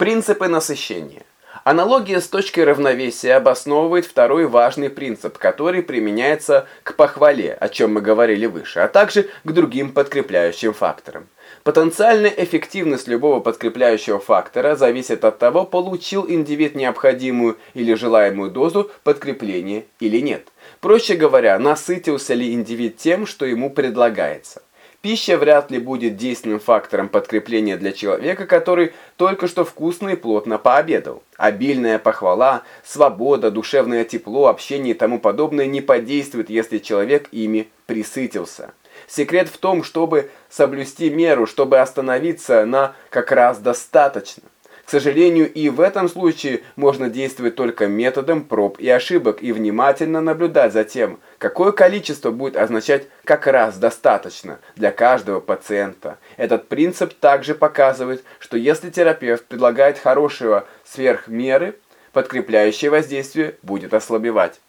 Принципы насыщения. Аналогия с точкой равновесия обосновывает второй важный принцип, который применяется к похвале, о чем мы говорили выше, а также к другим подкрепляющим факторам. Потенциальная эффективность любого подкрепляющего фактора зависит от того, получил индивид необходимую или желаемую дозу подкрепления или нет. Проще говоря, насытился ли индивид тем, что ему предлагается. Пища вряд ли будет действенным фактором подкрепления для человека, который только что вкусно и плотно пообедал. Обильная похвала, свобода, душевное тепло, общение и тому подобное не подействует, если человек ими присытился. Секрет в том, чтобы соблюсти меру, чтобы остановиться на как раз достаточно. К сожалению, и в этом случае можно действовать только методом проб и ошибок и внимательно наблюдать за тем, какое количество будет означать как раз достаточно для каждого пациента. Этот принцип также показывает, что если терапевт предлагает хорошего сверх меры, подкрепляющее воздействие будет ослабевать.